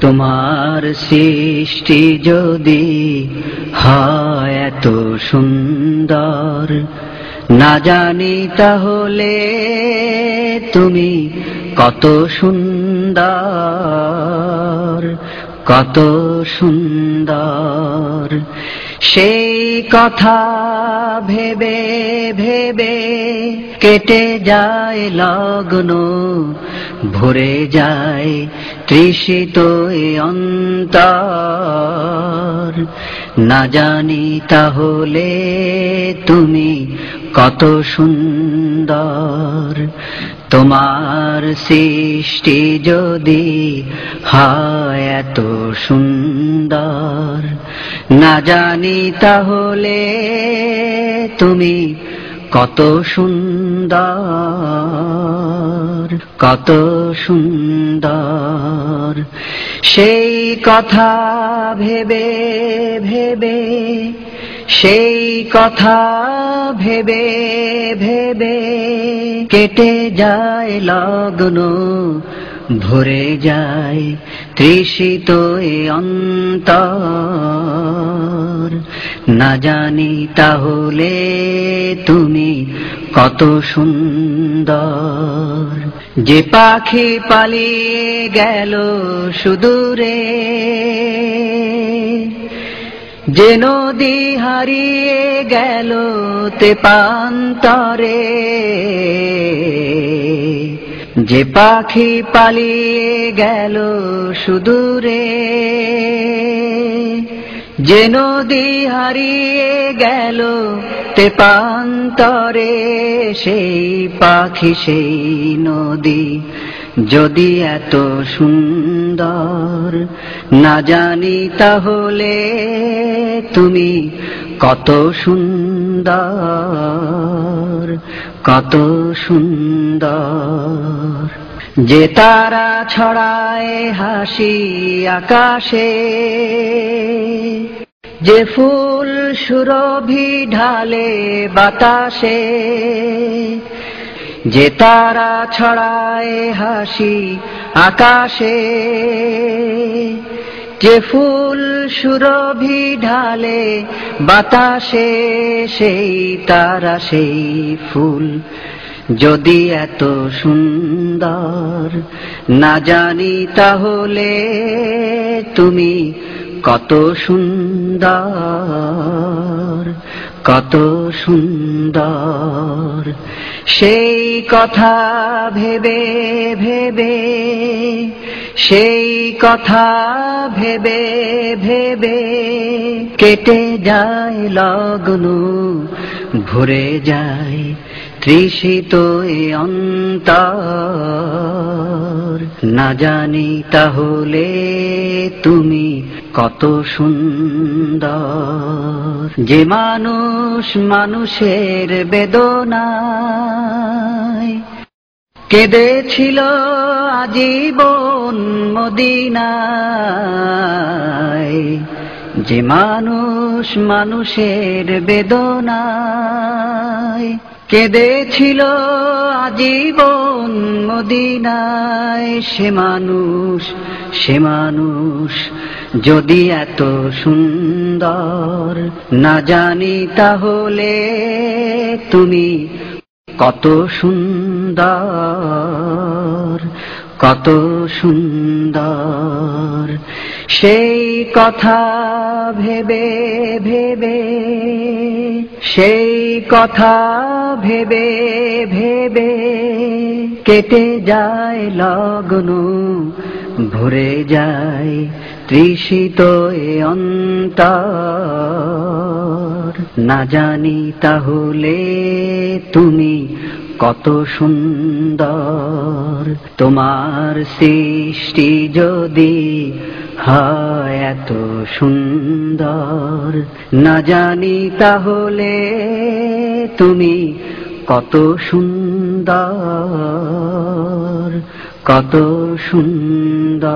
তোমার সৃষ্টি যদি হয় এত সুন্দর। না জানি তাহলে তুমি কত সুন্দর কত সুন্দর। সেই কথা ভেবে ভেবে কেটে যায় লগ্ন ভরে যায় তৃষিত অন্তর। না জানি তাহলে তুমি কত সুন্দর। তোমার সৃষ্টি যদি হয় এত সুন্দর। না জানি তাহলে তুমি কত সুন্দর। কত সুন্দর। সেই কথা ভেবে ভেবে, সেই কথা ভেবে ভেবে কেটে যায় লগ্ন, ভরে যায় তৃষিত এ অন্তর। না জানি তাহলে তুমি কত সুন্দর। যে পাখি পালিয়ে গেল সুদূরে, যে নদী হারিয়ে গেল তে পান্তরে যে পাখি পালিয়ে গেল সুদূরে, যে নদী হারিয়ে গেল তে পান্তরে সেই পাখি, সেই নদী। যদি এত সুন্দর না জানি তাহলে তুমি কত সুন্দর কত সুন্দর। যে তারা ছড়ায় হাসি আকাশে যে ফুল সুরভি ঢালে বাতাসে, যে তারা ছড়ায় হাসি আকাশে, যে ফুল সুরভি ঢালে বাতাসে, সেই তারা সেই ফুল। যদি এত সুন্দর না জানি তাহলে তুমি কত সুন্দর কত সুন্দর। সেই কথা ভেবে ভেবে, সেই কথা ভেবে ভেবে কেটে যায় লগ্ন, ভরে যায় তৃষিত অন্তর, না জানি তাহলে তুমি কত সুন্দর। যে মানুষ মানুষের বেদনায় কেঁদেছিল আজীবন মদিনায়, যে মানুষ মানুষের বেদনায় কেঁদেছিল আজীবন মদিনায়। সে মানুষ সে মানুষ যদি এত সুন্দর না জানি তাহলে তুমি কত সুন্দর কত সুন্দর। সেই কথা ভেবে ভেবে, সেই কথা ভেবে ভেবে কেটে যায় লগ্ন, ভরে যায় তৃষিত এ অন্তর। না জানি তাহলে তুমি কত সুন্দর। তোমার সৃষ্টি যদি এত সুন্দর। না জানি তাহলে তুমি কত সুন্দর কত সুন্দর।